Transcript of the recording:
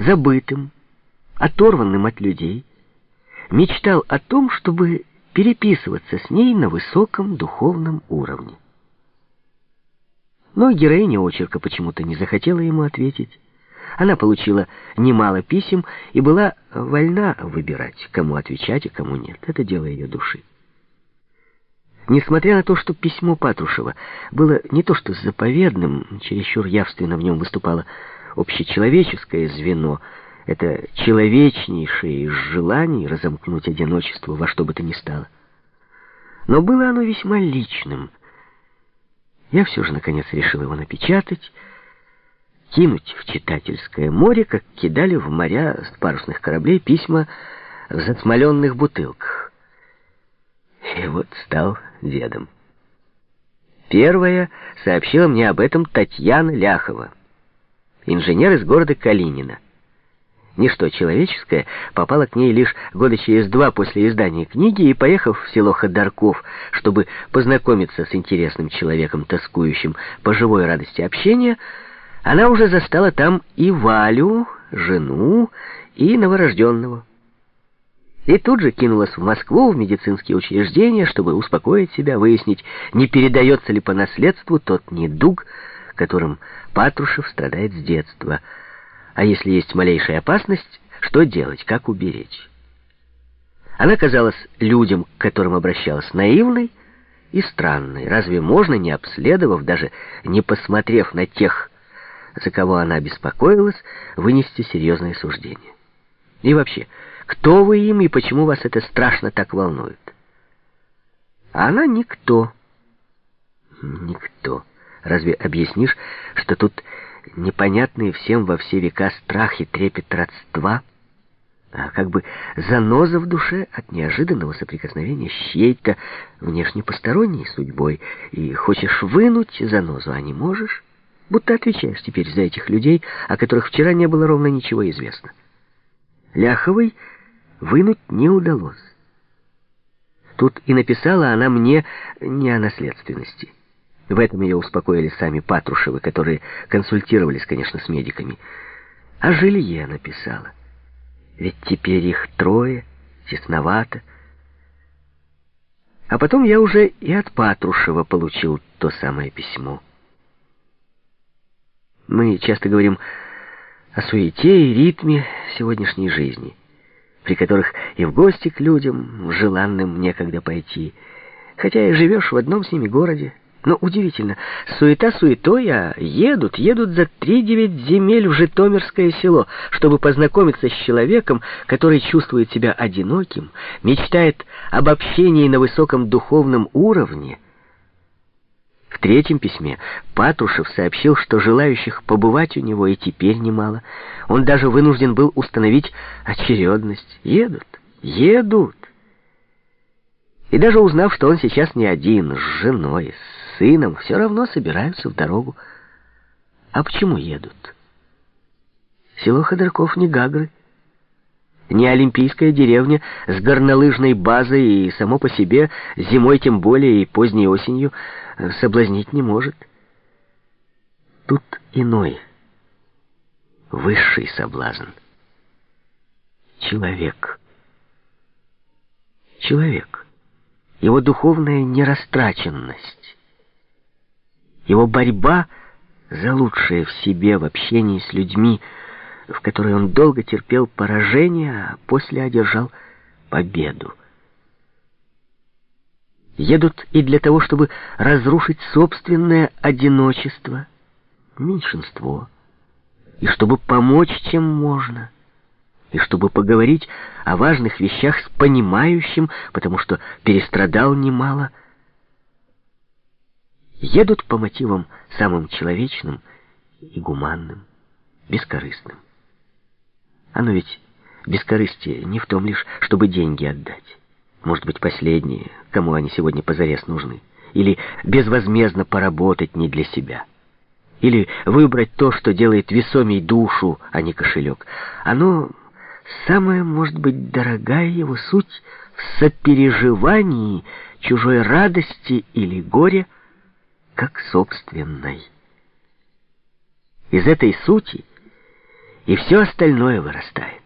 забытым, оторванным от людей, мечтал о том, чтобы переписываться с ней на высоком духовном уровне. Но героиня очерка почему-то не захотела ему ответить. Она получила немало писем и была вольна выбирать, кому отвечать, а кому нет. Это дело ее души. Несмотря на то, что письмо Патрушева было не то что заповедным, чересчур явственно в нем выступало общечеловеческое звено, это человечнейшее из желаний разомкнуть одиночество во что бы то ни стало. Но было оно весьма личным. Я все же, наконец, решил его напечатать, кинуть в читательское море, как кидали в моря с парусных кораблей письма в засмоленных бутылках. И вот стал дедом. Первая сообщила мне об этом Татьяна Ляхова, инженер из города Калинина. Ничто человеческое попало к ней лишь года через два после издания книги, и, поехав в село Ходорков, чтобы познакомиться с интересным человеком, тоскующим по живой радости общения, она уже застала там и Валю, жену, и новорожденного. И тут же кинулась в Москву, в медицинские учреждения, чтобы успокоить себя, выяснить, не передается ли по наследству тот недуг, которым Патрушев страдает с детства. А если есть малейшая опасность, что делать, как уберечь? Она казалась людям, к которым обращалась, наивной и странной. Разве можно, не обследовав, даже не посмотрев на тех, за кого она беспокоилась, вынести серьезное суждение? И вообще, кто вы им и почему вас это страшно так волнует? А она никто. Никто. Разве объяснишь, что тут непонятные всем во все века страх и трепет родства, а как бы заноза в душе от неожиданного соприкосновения с чьей-то внешне посторонней судьбой, и хочешь вынуть занозу, а не можешь, будто отвечаешь теперь за этих людей, о которых вчера не было ровно ничего известно. Ляховой вынуть не удалось. Тут и написала она мне не о наследственности. В этом ее успокоили сами Патрушевы, которые консультировались, конечно, с медиками. О жилье написала. Ведь теперь их трое, тесновато. А потом я уже и от Патрушева получил то самое письмо. Мы часто говорим о суете и ритме сегодняшней жизни при которых и в гости к людям, желанным некогда пойти, хотя и живешь в одном с ними городе. Но удивительно, суета суетой, а едут, едут за три-девять земель в Житомирское село, чтобы познакомиться с человеком, который чувствует себя одиноким, мечтает об общении на высоком духовном уровне, в третьем письме Патрушев сообщил, что желающих побывать у него и теперь немало. Он даже вынужден был установить очередность. Едут, едут. И даже узнав, что он сейчас не один, с женой, с сыном, все равно собираются в дорогу. А почему едут? Село Ходорков не Гагры, не олимпийская деревня с горнолыжной базой и само по себе, зимой тем более и поздней осенью, соблазнить не может. Тут иной, высший соблазн. Человек. Человек. Его духовная нерастраченность. Его борьба за лучшее в себе в общении с людьми – в которой он долго терпел поражение, а после одержал победу. Едут и для того, чтобы разрушить собственное одиночество, меньшинство, и чтобы помочь, чем можно, и чтобы поговорить о важных вещах с понимающим, потому что перестрадал немало. Едут по мотивам самым человечным и гуманным, бескорыстным. Оно ведь бескорыстие не в том лишь, чтобы деньги отдать. Может быть, последние, кому они сегодня позарез нужны. Или безвозмездно поработать не для себя. Или выбрать то, что делает весомей душу, а не кошелек. Оно, самое, может быть, дорогая его суть в сопереживании чужой радости или горя, как собственной. Из этой сути и все остальное вырастает.